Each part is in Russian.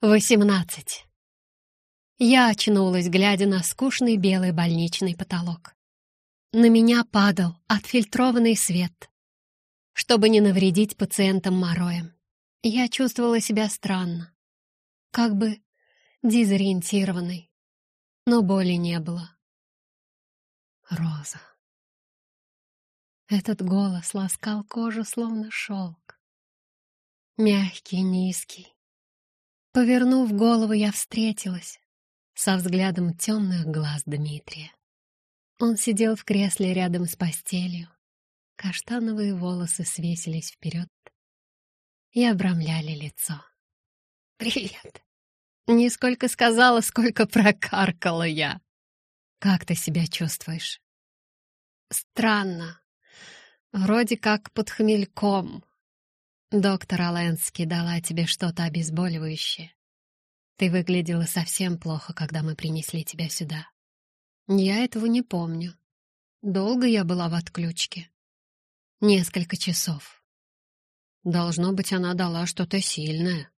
Восемнадцать. Я очнулась, глядя на скучный белый больничный потолок. На меня падал отфильтрованный свет. Чтобы не навредить пациентам мороем, я чувствовала себя странно, как бы дезориентированной, но боли не было. Роза. Этот голос ласкал кожу, словно шелк. Мягкий, низкий. Повернув голову, я встретилась со взглядом темных глаз Дмитрия. Он сидел в кресле рядом с постелью. Каштановые волосы свесились вперед и обрамляли лицо. «Привет!» Не сколько сказала, сколько прокаркала я. «Как ты себя чувствуешь?» «Странно. Вроде как под хмельком. Доктор Аленский дала тебе что-то обезболивающее. Ты выглядела совсем плохо, когда мы принесли тебя сюда. Я этого не помню. Долго я была в отключке. Несколько часов. Должно быть, она дала что-то сильное.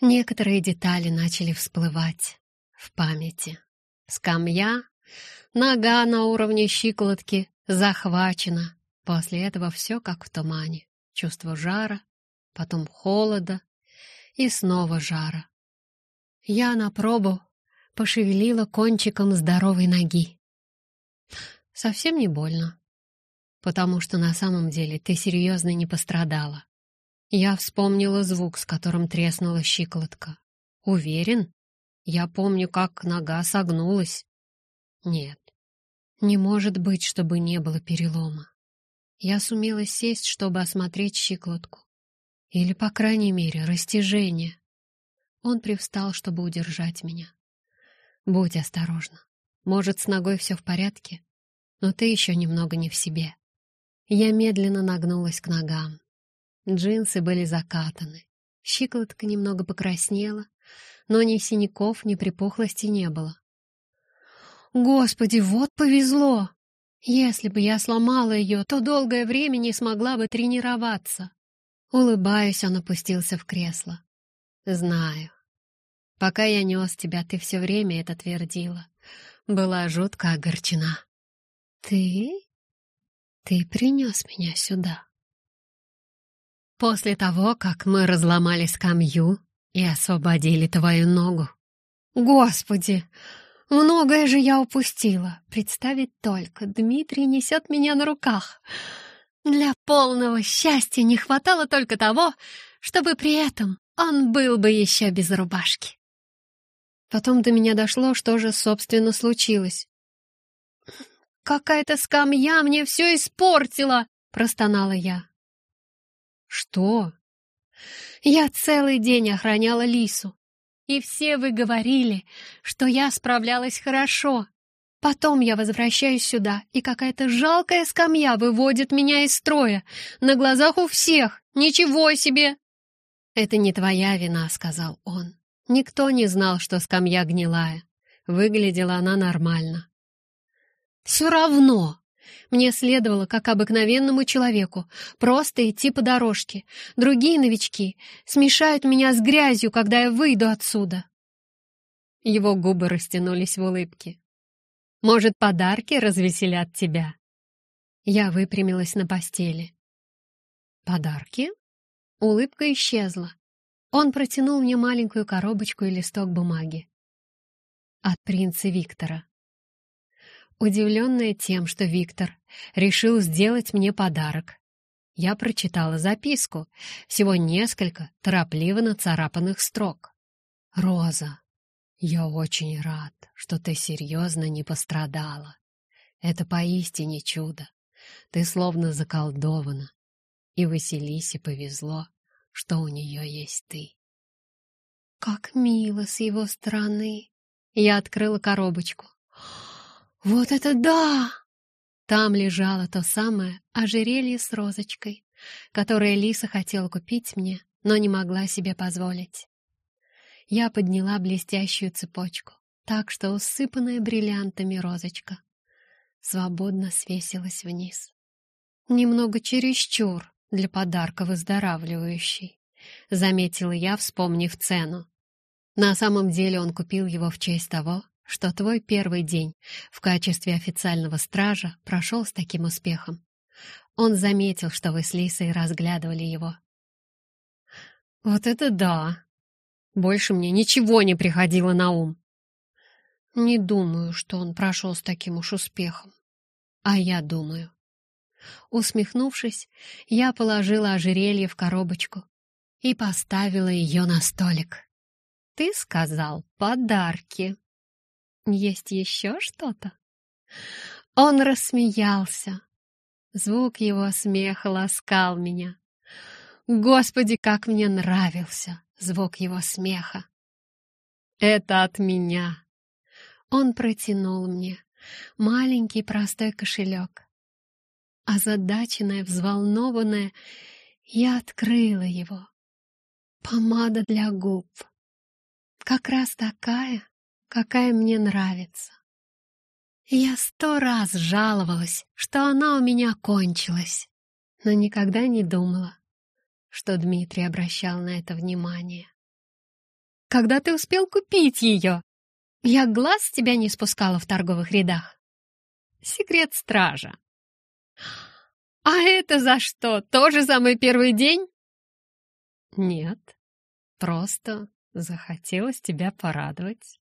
Некоторые детали начали всплывать в памяти. Скамья, нога на уровне щиколотки захвачена. После этого все как в тумане. Чувство жара, потом холода и снова жара. Я на пробу пошевелила кончиком здоровой ноги. Совсем не больно, потому что на самом деле ты серьезно не пострадала. Я вспомнила звук, с которым треснула щиколотка. Уверен? Я помню, как нога согнулась. Нет, не может быть, чтобы не было перелома. Я сумела сесть, чтобы осмотреть щиколотку. Или, по крайней мере, растяжение. Он привстал, чтобы удержать меня. «Будь осторожна. Может, с ногой все в порядке, но ты еще немного не в себе». Я медленно нагнулась к ногам. Джинсы были закатаны. Щиколотка немного покраснела, но ни синяков, ни припухлости не было. «Господи, вот повезло! Если бы я сломала ее, то долгое время не смогла бы тренироваться». Улыбаясь, он опустился в кресло. «Знаю. Пока я нес тебя, ты все время это твердила. Была жутко огорчена. Ты? Ты принес меня сюда. После того, как мы разломали скамью и освободили твою ногу. Господи, многое же я упустила. Представить только, Дмитрий несет меня на руках. Для полного счастья не хватало только того, чтобы при этом он был бы еще без рубашки. Потом до меня дошло, что же, собственно, случилось. «Какая-то скамья мне все испортила!» — простонала я. «Что?» «Я целый день охраняла Лису, и все вы говорили, что я справлялась хорошо. Потом я возвращаюсь сюда, и какая-то жалкая скамья выводит меня из строя, на глазах у всех. Ничего себе!» «Это не твоя вина», — сказал он. Никто не знал, что скамья гнилая. Выглядела она нормально. «Все равно!» Мне следовало, как обыкновенному человеку, просто идти по дорожке. Другие новички смешают меня с грязью, когда я выйду отсюда. Его губы растянулись в улыбке. «Может, подарки развеселят тебя?» Я выпрямилась на постели. «Подарки?» Улыбка исчезла. Он протянул мне маленькую коробочку и листок бумаги. От принца Виктора. Удивленная тем, что Виктор решил сделать мне подарок, я прочитала записку, всего несколько торопливо нацарапанных строк. «Роза, я очень рад, что ты серьезно не пострадала. Это поистине чудо. Ты словно заколдована. И Василисе повезло, что у нее есть ты. Как мило с его стороны. Я открыла коробочку. Вот это да! Там лежало то самое ожерелье с розочкой, которое Лиса хотела купить мне, но не могла себе позволить. Я подняла блестящую цепочку, так что усыпанная бриллиантами розочка свободно свесилась вниз. Немного чересчур, для подарка выздоравливающей, заметила я, вспомнив цену. На самом деле он купил его в честь того, что твой первый день в качестве официального стража прошел с таким успехом. Он заметил, что вы с Лисой разглядывали его. Вот это да! Больше мне ничего не приходило на ум. Не думаю, что он прошел с таким уж успехом. А я думаю. Усмехнувшись, я положила ожерелье в коробочку и поставила ее на столик. Ты сказал подарки. Есть еще что-то? Он рассмеялся. Звук его смеха ласкал меня. Господи, как мне нравился звук его смеха. Это от меня. Он протянул мне маленький простой кошелек. Озадаченная, взволнованная, я открыла его. Помада для губ. Как раз такая, какая мне нравится. Я сто раз жаловалась, что она у меня кончилась, но никогда не думала, что Дмитрий обращал на это внимание. «Когда ты успел купить ее? Я глаз с тебя не спускала в торговых рядах. Секрет стража. А это за что? Тоже за мой первый день?» «Нет, просто захотелось тебя порадовать».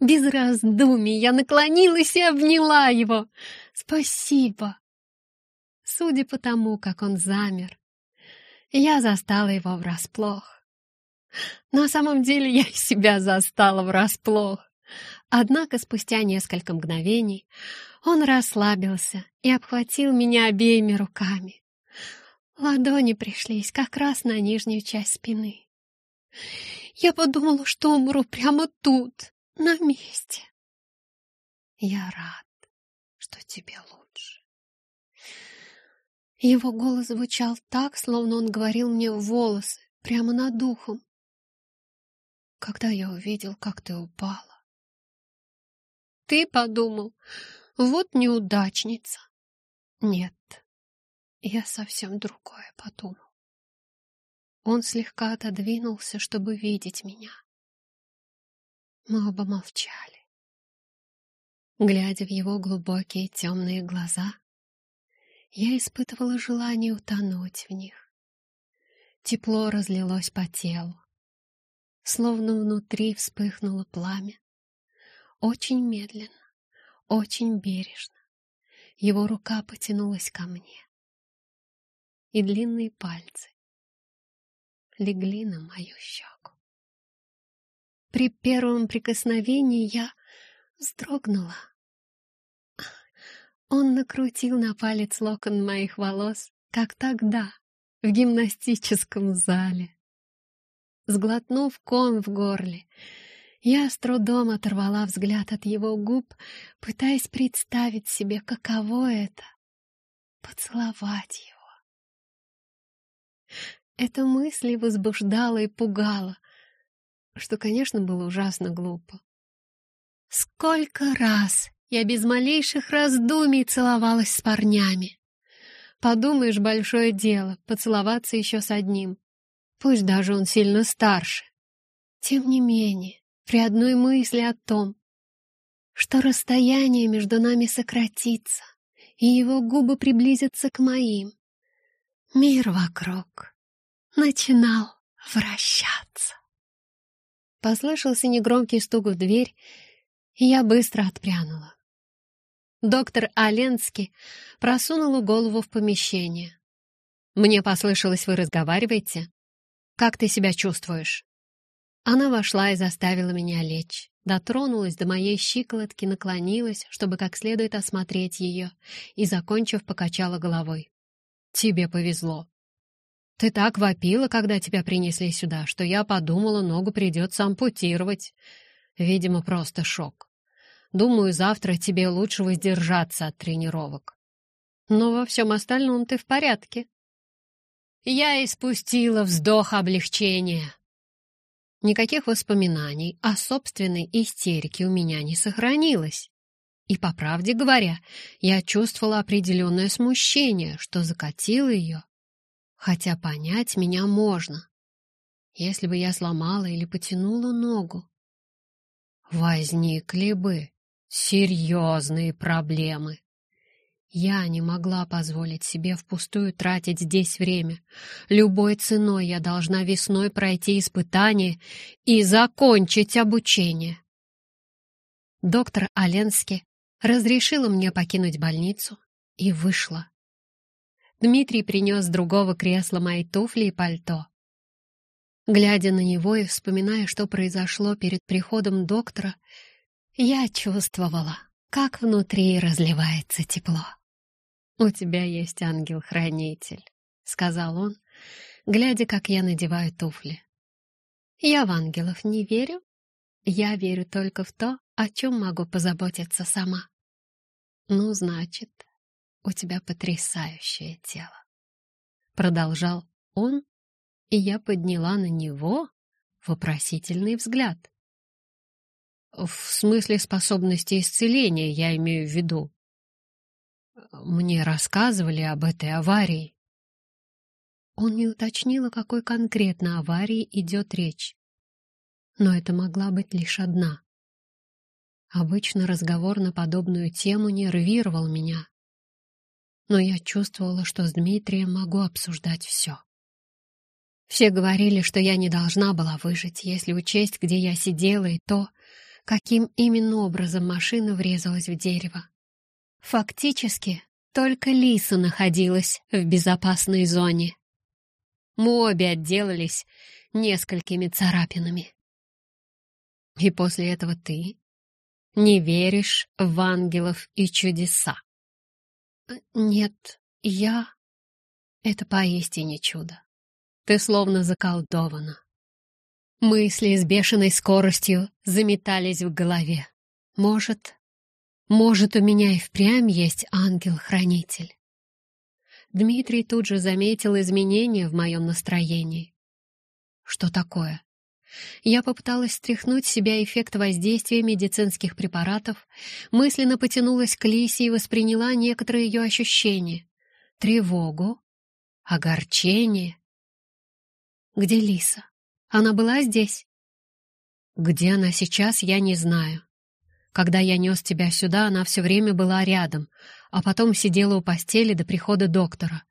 Без раздумий я наклонилась и обняла его. «Спасибо!» Судя по тому, как он замер, я застала его врасплох. На самом деле я себя застала врасплох. Однако спустя несколько мгновений он расслабился и обхватил меня обеими руками. Ладони пришлись как раз на нижнюю часть спины. Я подумала, что умру прямо тут, на месте. Я рад, что тебе лучше. Его голос звучал так, словно он говорил мне в волосы, прямо над духом. Когда я увидел, как ты упала. Ты подумал, вот неудачница. Нет, я совсем другое подумал. Он слегка отодвинулся, чтобы видеть меня. Мы оба молчали. Глядя в его глубокие темные глаза, я испытывала желание утонуть в них. Тепло разлилось по телу, словно внутри вспыхнуло пламя. Очень медленно, очень бережно его рука потянулась ко мне, и длинные пальцы легли на мою щеку. При первом прикосновении я вздрогнула. Он накрутил на палец локон моих волос, как тогда, в гимнастическом зале. Сглотнув ком в горле, я с трудом оторвала взгляд от его губ, пытаясь представить себе, каково это — поцеловать его. Эта мысль возбуждала и пугала, что, конечно, было ужасно глупо. Сколько раз я без малейших раздумий целовалась с парнями. Подумаешь, большое дело, поцеловаться еще с одним. Пусть даже он сильно старше. Тем не менее, при одной мысли о том, что расстояние между нами сократится, и его губы приблизятся к моим, мир вокруг начинал вращаться. Послышался негромкий стук в дверь, и я быстро отпрянула. Доктор Аленский просунула голову в помещение. «Мне послышалось, вы разговариваете? Как ты себя чувствуешь?» Она вошла и заставила меня лечь. Дотронулась до моей щиколотки, наклонилась, чтобы как следует осмотреть ее, и, закончив, покачала головой. «Тебе повезло. Ты так вопила, когда тебя принесли сюда, что я подумала, ногу придется ампутировать. Видимо, просто шок. Думаю, завтра тебе лучше воздержаться от тренировок. Но во всем остальном ты в порядке. Я испустила вздох облегчения. Никаких воспоминаний о собственной истерике у меня не сохранилось. И, по правде говоря, я чувствовала определенное смущение, что закатила ее хотя понять меня можно. если бы я сломала или потянула ногу, возникли бы серьезные проблемы. Я не могла позволить себе впустую тратить здесь время. Любой ценой я должна весной пройти испытание и закончить обучение. Доктор Оленски разрешила мне покинуть больницу и вышла. Дмитрий принес другого кресла мои туфли и пальто. Глядя на него и вспоминая, что произошло перед приходом доктора, я чувствовала, как внутри разливается тепло. «У тебя есть ангел-хранитель», — сказал он, глядя, как я надеваю туфли. «Я в ангелов не верю. Я верю только в то, о чем могу позаботиться сама». «Ну, значит, у тебя потрясающее тело», — продолжал он, и я подняла на него вопросительный взгляд. В смысле способности исцеления я имею в виду. Мне рассказывали об этой аварии. Он не уточнил, о какой конкретно аварии идет речь. Но это могла быть лишь одна. Обычно разговор на подобную тему нервировал меня. Но я чувствовала, что с Дмитрием могу обсуждать все. Все говорили, что я не должна была выжить, если учесть, где я сидела, и то, каким именно образом машина врезалась в дерево. Фактически, только Лиса находилась в безопасной зоне. Мы обе отделались несколькими царапинами. И после этого ты не веришь в ангелов и чудеса? Нет, я... Это поистине чудо. Ты словно заколдована. Мысли с бешеной скоростью заметались в голове. Может, может, у меня и впрямь есть ангел-хранитель? Дмитрий тут же заметил изменения в моем настроении. Что такое? Я попыталась стряхнуть себя эффект воздействия медицинских препаратов, мысленно потянулась к Лисе и восприняла некоторые ее ощущения. Тревогу, огорчение. Где Лиса? Она была здесь? Где она сейчас, я не знаю. Когда я нес тебя сюда, она все время была рядом, а потом сидела у постели до прихода доктора.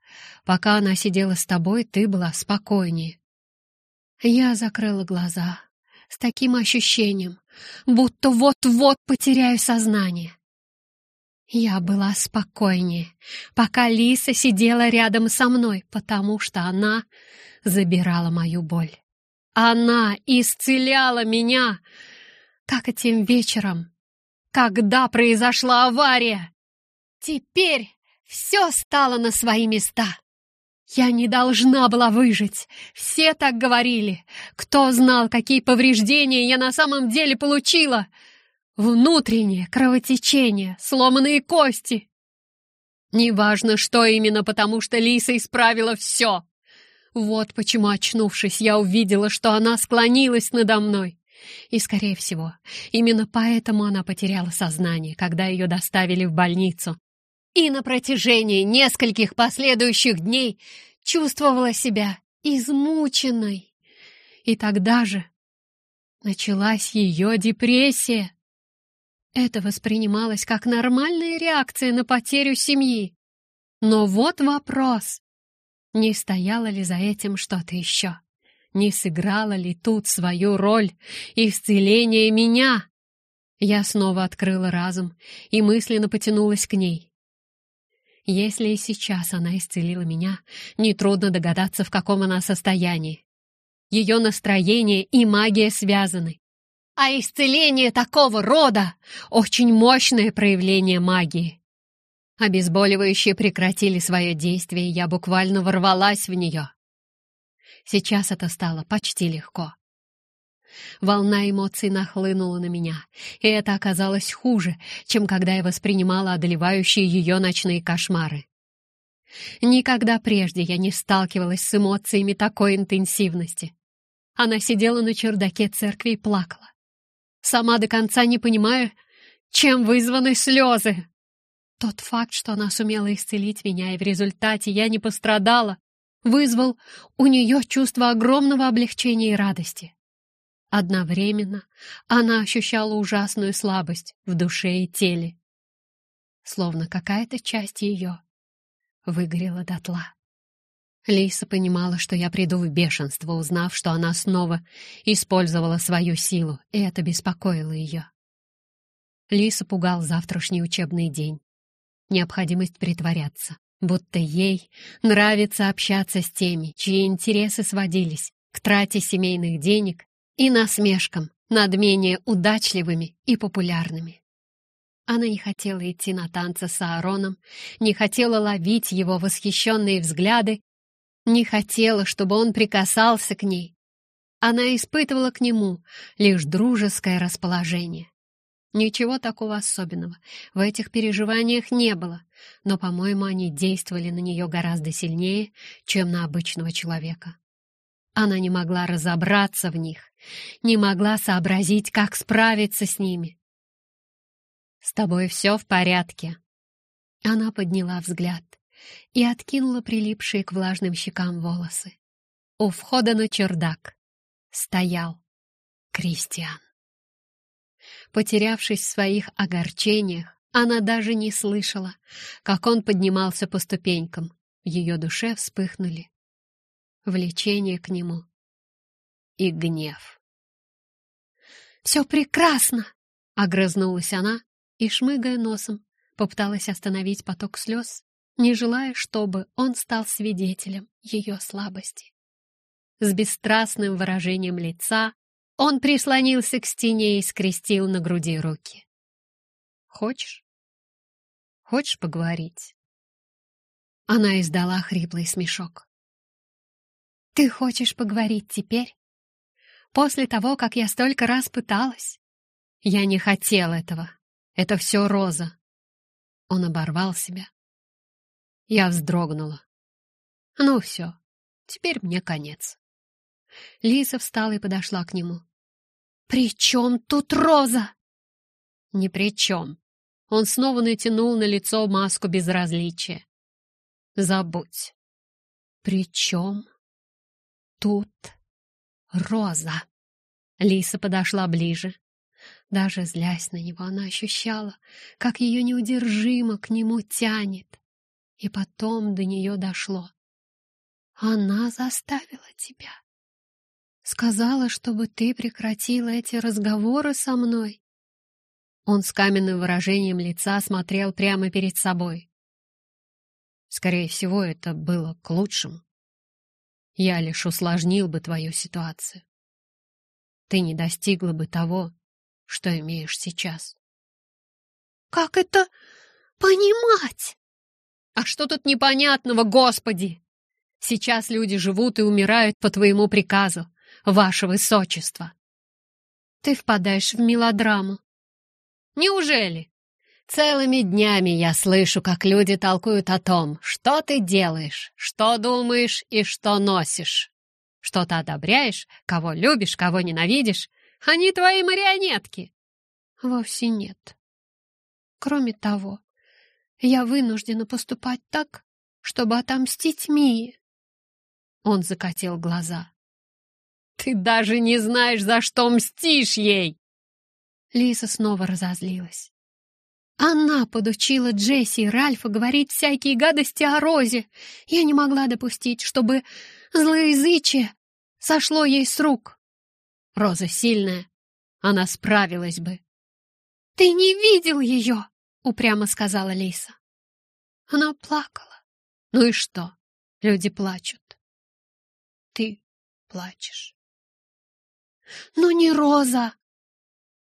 Пока она сидела с тобой, ты была спокойнее. Я закрыла глаза с таким ощущением, будто вот-вот потеряю сознание. Я была спокойнее, пока Лиса сидела рядом со мной, потому что она забирала мою боль. Она исцеляла меня, как и тем вечером, когда произошла авария. Теперь все стало на свои места. Я не должна была выжить. Все так говорили. Кто знал, какие повреждения я на самом деле получила? Внутреннее кровотечение, сломанные кости. Неважно, что именно, потому что Лиса исправила все. Вот почему, очнувшись, я увидела, что она склонилась надо мной. И, скорее всего, именно поэтому она потеряла сознание, когда ее доставили в больницу. И на протяжении нескольких последующих дней чувствовала себя измученной. И тогда же началась ее депрессия. Это воспринималось как нормальная реакция на потерю семьи. Но вот вопрос. Не стояло ли за этим что-то еще? Не сыграла ли тут свою роль исцеление меня? Я снова открыла разум и мысленно потянулась к ней. Если и сейчас она исцелила меня, нетрудно догадаться, в каком она состоянии. Ее настроение и магия связаны. А исцеление такого рода — очень мощное проявление магии. Обезболивающие прекратили свое действие, и я буквально ворвалась в нее. Сейчас это стало почти легко. Волна эмоций нахлынула на меня, и это оказалось хуже, чем когда я воспринимала одолевающие ее ночные кошмары. Никогда прежде я не сталкивалась с эмоциями такой интенсивности. Она сидела на чердаке церкви и плакала. Сама до конца не понимаю, чем вызваны слезы. Тот факт, что она сумела исцелить меня, и в результате я не пострадала, вызвал у нее чувство огромного облегчения и радости. Одновременно она ощущала ужасную слабость в душе и теле, словно какая-то часть ее выгорела дотла. Лиса понимала, что я приду в бешенство, узнав, что она снова использовала свою силу, и это беспокоило ее. Лиса пугал завтрашний учебный день. Необходимость притворяться, будто ей нравится общаться с теми, чьи интересы сводились к трате семейных денег и насмешкам над менее удачливыми и популярными. Она не хотела идти на танцы с Аароном, не хотела ловить его восхищенные взгляды, не хотела, чтобы он прикасался к ней. Она испытывала к нему лишь дружеское расположение. Ничего такого особенного в этих переживаниях не было, но, по-моему, они действовали на нее гораздо сильнее, чем на обычного человека. Она не могла разобраться в них, не могла сообразить, как справиться с ними. «С тобой все в порядке?» Она подняла взгляд и откинула прилипшие к влажным щекам волосы. У входа на чердак стоял Кристиан. Потерявшись в своих огорчениях, она даже не слышала, как он поднимался по ступенькам. В ее душе вспыхнули влечение к нему и гнев. «Все прекрасно!» — огрызнулась она и, шмыгая носом, попыталась остановить поток слез, не желая, чтобы он стал свидетелем ее слабости. С бесстрастным выражением лица он прислонился к стене и скрестил на груди руки. «Хочешь? Хочешь поговорить?» Она издала хриплый смешок. «Ты хочешь поговорить теперь? После того, как я столько раз пыталась?» «Я не хотел этого. Это все Роза. Он оборвал себя. Я вздрогнула. Ну все, теперь мне конец. Лиза встала и подошла к нему. «При чем тут Роза?» «Ни при чем». Он снова натянул на лицо маску безразличия. «Забудь». «При чем тут Роза?» Лиса подошла ближе, даже злясь на него, она ощущала, как ее неудержимо к нему тянет. И потом до нее дошло. Она заставила тебя. Сказала, чтобы ты прекратила эти разговоры со мной. Он с каменным выражением лица смотрел прямо перед собой. Скорее всего, это было к лучшему. Я лишь усложнил бы твою ситуацию. Ты не достигла бы того, что имеешь сейчас. «Как это понимать?» «А что тут непонятного, Господи? Сейчас люди живут и умирают по твоему приказу, ваше высочество!» «Ты впадаешь в мелодраму». «Неужели?» Целыми днями я слышу, как люди толкуют о том, что ты делаешь, что думаешь и что носишь. Что ты одобряешь, кого любишь, кого ненавидишь, они твои марионетки!» «Вовсе нет. Кроме того, я вынуждена поступать так, чтобы отомстить Мии». Он закатил глаза. «Ты даже не знаешь, за что мстишь ей!» Лиса снова разозлилась. Она подучила Джесси и Ральфа говорить всякие гадости о Розе. Я не могла допустить, чтобы злоязычие сошло ей с рук. Роза сильная, она справилась бы. «Ты не видел ее!» — упрямо сказала Лиса. Она плакала. Ну и что? Люди плачут. Ты плачешь. «Ну не Роза!»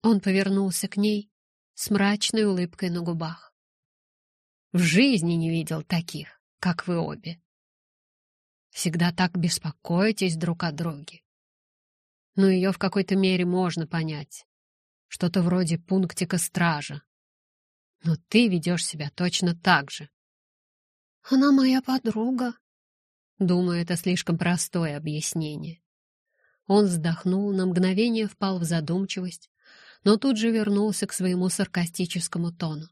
Он повернулся к ней с мрачной улыбкой на губах. «В жизни не видел таких, как вы обе. Всегда так беспокоитесь друг о друге но ее в какой-то мере можно понять. Что-то вроде пунктика стража. Но ты ведешь себя точно так же. Она моя подруга. Думаю, это слишком простое объяснение. Он вздохнул, на мгновение впал в задумчивость, но тут же вернулся к своему саркастическому тону.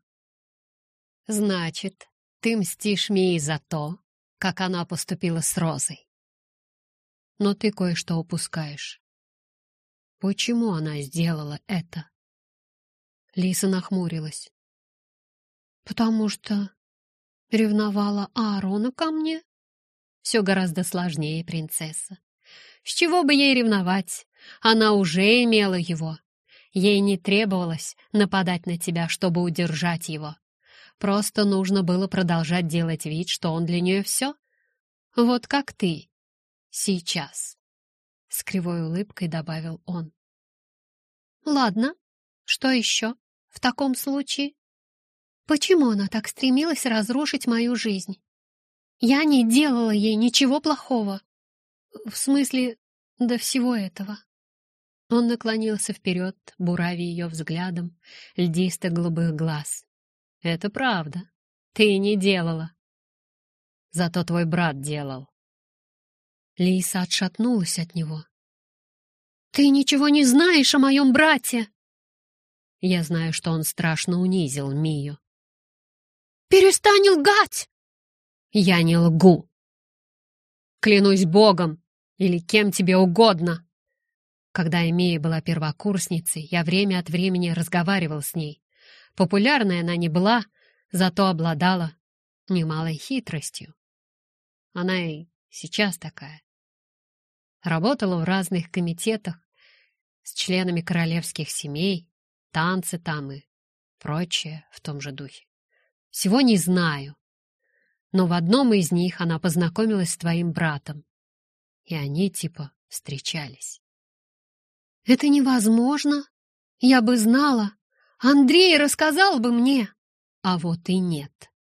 «Значит, ты мстишь Мии за то, как она поступила с Розой. Но ты кое-что упускаешь. Почему она сделала это? Лиса нахмурилась. Потому что ревновала Аарона ко мне? Все гораздо сложнее, принцесса. С чего бы ей ревновать? Она уже имела его. Ей не требовалось нападать на тебя, чтобы удержать его. Просто нужно было продолжать делать вид, что он для нее все. Вот как ты. Сейчас. С кривой улыбкой добавил он. Ладно, что еще в таком случае? Почему она так стремилась разрушить мою жизнь? Я не делала ей ничего плохого. В смысле, до всего этого. Он наклонился вперед, буравя ее взглядом льдисто-голубых глаз. «Это правда. Ты не делала. Зато твой брат делал». Лиса отшатнулась от него. «Ты ничего не знаешь о моем брате!» Я знаю, что он страшно унизил Мию. «Перестань лгать!» «Я не лгу!» «Клянусь Богом или кем тебе угодно!» Когда Эмия была первокурсницей, я время от времени разговаривал с ней. Популярной она не была, зато обладала немалой хитростью. Она и сейчас такая. Работала в разных комитетах с членами королевских семей, танцы там и прочее в том же духе. Всего не знаю, но в одном из них она познакомилась с твоим братом, и они типа встречались. Это невозможно. Я бы знала. Андрей рассказал бы мне. А вот и нет.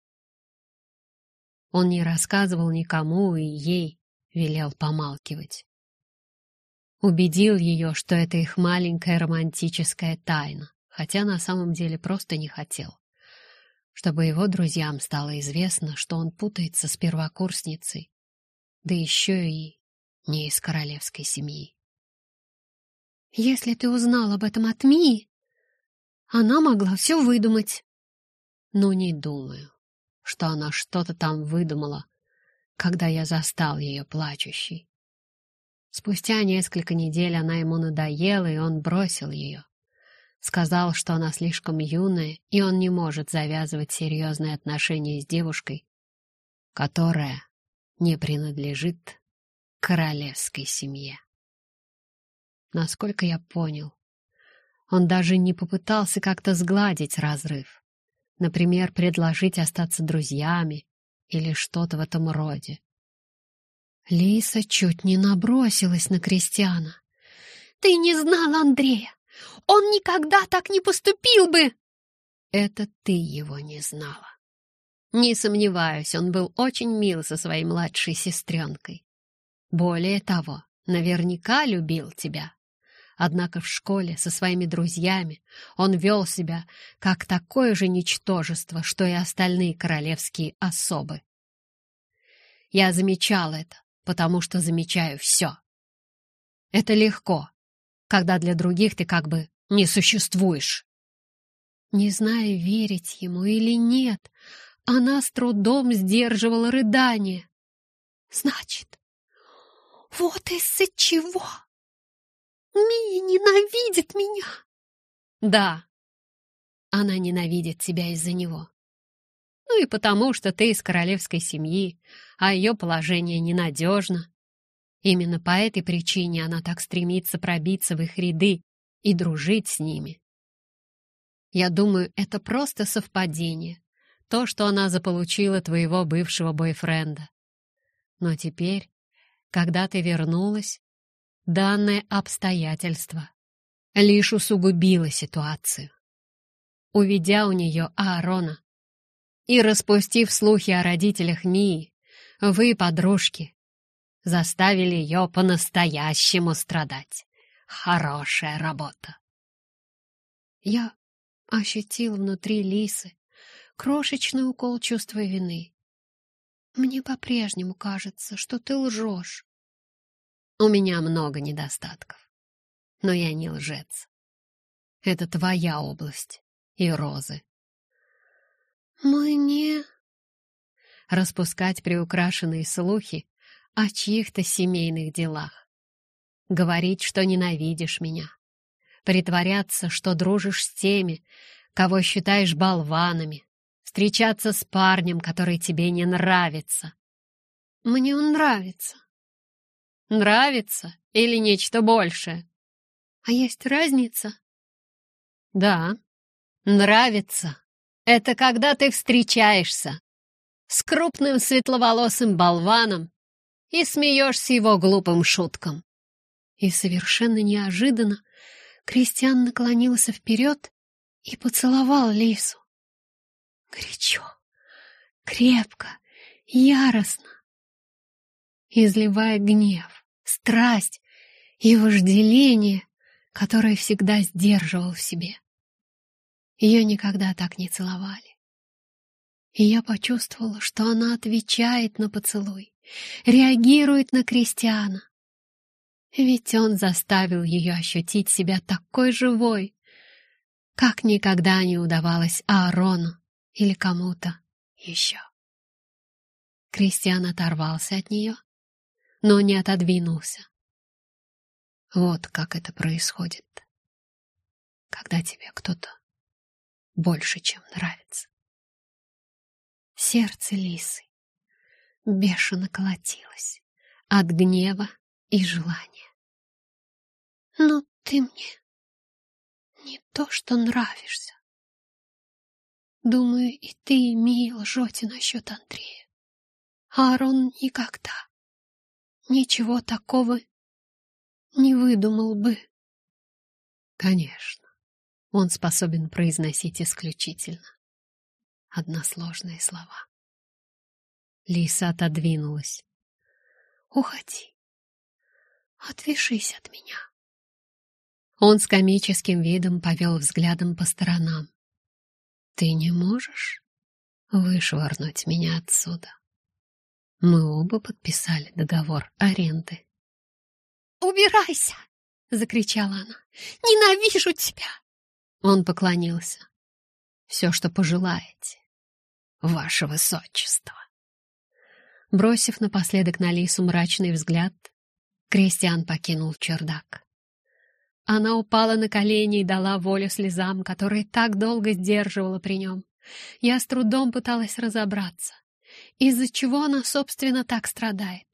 Он не рассказывал никому и ей велел помалкивать. Убедил ее, что это их маленькая романтическая тайна, хотя на самом деле просто не хотел. Чтобы его друзьям стало известно, что он путается с первокурсницей, да еще и не из королевской семьи. Если ты узнал об этом от Мии, она могла все выдумать. Но не думаю, что она что-то там выдумала, когда я застал ее плачущей. Спустя несколько недель она ему надоела, и он бросил ее. Сказал, что она слишком юная, и он не может завязывать серьезные отношения с девушкой, которая не принадлежит королевской семье насколько я понял. Он даже не попытался как-то сгладить разрыв. Например, предложить остаться друзьями или что-то в этом роде. Лиса чуть не набросилась на Кристиана. «Ты не знал Андрея! Он никогда так не поступил бы!» «Это ты его не знала». Не сомневаюсь, он был очень мил со своей младшей сестренкой. Более того, наверняка любил тебя. Однако в школе со своими друзьями он вел себя как такое же ничтожество, что и остальные королевские особы. Я замечал это, потому что замечаю все. Это легко, когда для других ты как бы не существуешь. Не зная, верить ему или нет, она с трудом сдерживала рыдание. Значит, вот из-за чего Мия ненавидит меня!» «Да, она ненавидит тебя из-за него. Ну и потому, что ты из королевской семьи, а ее положение ненадежно. Именно по этой причине она так стремится пробиться в их ряды и дружить с ними. Я думаю, это просто совпадение, то, что она заполучила твоего бывшего бойфренда. Но теперь, когда ты вернулась, Данное обстоятельство лишь усугубило ситуацию. Уведя у нее Аарона и распустив слухи о родителях Мии, вы, подружки, заставили ее по-настоящему страдать. Хорошая работа. Я ощутил внутри Лисы крошечный укол чувства вины. Мне по-прежнему кажется, что ты лжешь. У меня много недостатков. Но я не лжец. Это твоя область и розы. Мы не... распускать приукрашенные слухи о чьих-то семейных делах, говорить, что ненавидишь меня, притворяться, что дружишь с теми, кого считаешь болванами, встречаться с парнем, который тебе не нравится. Мне он нравится. Нравится или нечто большее? А есть разница? Да, нравится. Это когда ты встречаешься с крупным светловолосым болваном и смеешься его глупым шуткам. И совершенно неожиданно Кристиан наклонился вперед и поцеловал Лису. Горячо, крепко, яростно, изливая гнев, страсть и вожделение, которое всегда сдерживал в себе. Ее никогда так не целовали. И я почувствовала, что она отвечает на поцелуй, реагирует на Кристиана. Ведь он заставил ее ощутить себя такой живой, как никогда не удавалось Аарону или кому-то еще. Кристиан оторвался от нее, но не отодвинулся. Вот как это происходит, когда тебе кто-то больше, чем нравится. Сердце лисы бешено колотилось от гнева и желания. Но ты мне не то, что нравишься. Думаю, и ты, Мия лжете насчет Андрея. Аарон никогда ничего такого не выдумал бы. Конечно, он способен произносить исключительно односложные слова. Лиса отодвинулась. «Уходи, отвяжись от меня». Он с комическим видом повел взглядом по сторонам. «Ты не можешь вышвырнуть меня отсюда?» Мы оба подписали договор аренды. «Убирайся!» — закричала она. «Ненавижу тебя!» Он поклонился. «Все, что пожелаете, ваше высочество!» Бросив напоследок на Лису мрачный взгляд, Кристиан покинул чердак. Она упала на колени и дала волю слезам, которые так долго сдерживала при нем. Я с трудом пыталась разобраться, из-за чего она, собственно, так страдает.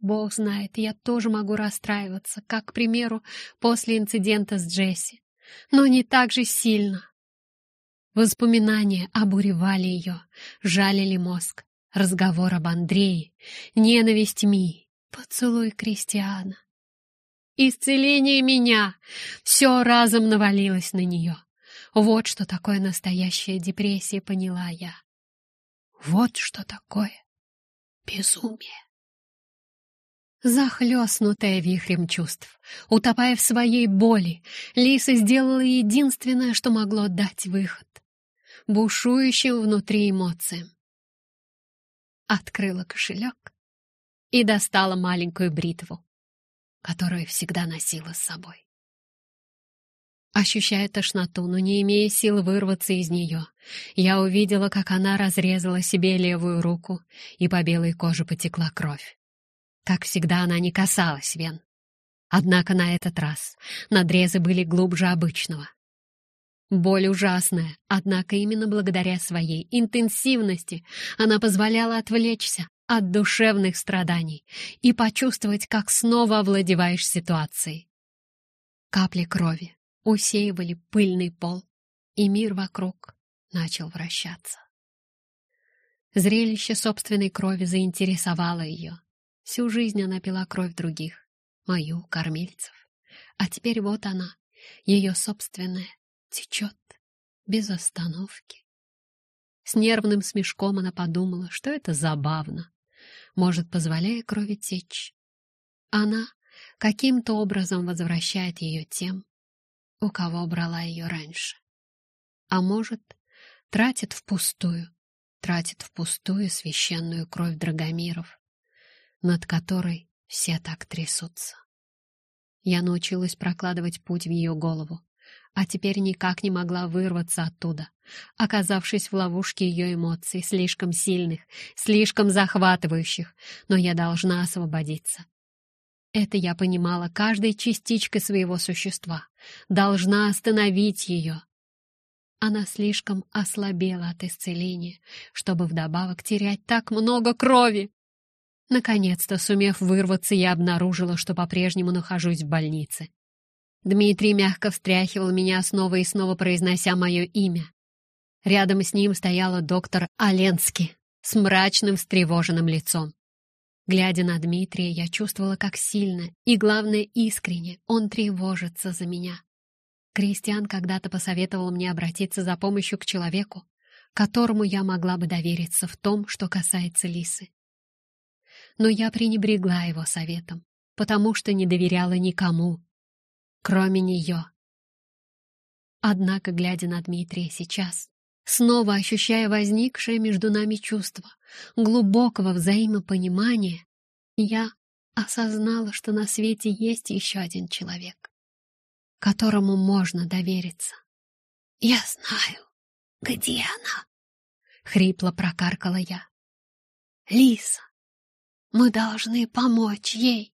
Бог знает, я тоже могу расстраиваться, как, к примеру, после инцидента с Джесси, но не так же сильно. Воспоминания обуревали ее, жалили мозг. Разговор об Андрее, ненависть Ми, поцелуй Кристиана. Исцеление меня! Все разом навалилось на нее. Вот что такое настоящая депрессия, поняла я. Вот что такое безумие. Захлестнутая вихрем чувств, утопая в своей боли, Лиса сделала единственное, что могло дать выход — бушующим внутри эмоциям. Открыла кошелек и достала маленькую бритву, которую всегда носила с собой. Ощущая тошноту, но не имея сил вырваться из нее, я увидела, как она разрезала себе левую руку, и по белой коже потекла кровь. Как всегда, она не касалась вен. Однако на этот раз надрезы были глубже обычного. Боль ужасная, однако именно благодаря своей интенсивности она позволяла отвлечься от душевных страданий и почувствовать, как снова овладеваешь ситуацией. Капли крови, усеивали пыльный пол, и мир вокруг начал вращаться. Зрелище собственной крови заинтересовало ее. Всю жизнь она пила кровь других, мою, кормильцев. А теперь вот она, ее собственная, течет без остановки. С нервным смешком она подумала, что это забавно. Может, позволяя крови течь. Она каким-то образом возвращает ее тем, у кого брала ее раньше. А может, тратит впустую, тратит впустую священную кровь Драгомиров, над которой все так трясутся. Я научилась прокладывать путь в ее голову, а теперь никак не могла вырваться оттуда, оказавшись в ловушке ее эмоций, слишком сильных, слишком захватывающих, но я должна освободиться. Это я понимала каждой частичкой своего существа, должна остановить ее. Она слишком ослабела от исцеления, чтобы вдобавок терять так много крови. Наконец-то, сумев вырваться, я обнаружила, что по-прежнему нахожусь в больнице. Дмитрий мягко встряхивал меня, снова и снова произнося мое имя. Рядом с ним стояла доктор Оленский с мрачным, встревоженным лицом. Глядя на Дмитрия, я чувствовала, как сильно и, главное, искренне он тревожится за меня. Кристиан когда-то посоветовал мне обратиться за помощью к человеку, которому я могла бы довериться в том, что касается Лисы. Но я пренебрегла его советом, потому что не доверяла никому, кроме нее. Однако, глядя на Дмитрия сейчас, снова ощущая возникшее между нами чувство глубокого взаимопонимания, я осознала, что на свете есть еще один человек, которому можно довериться. «Я знаю, где она!» — хрипло прокаркала я. «Лиса, мы должны помочь ей!»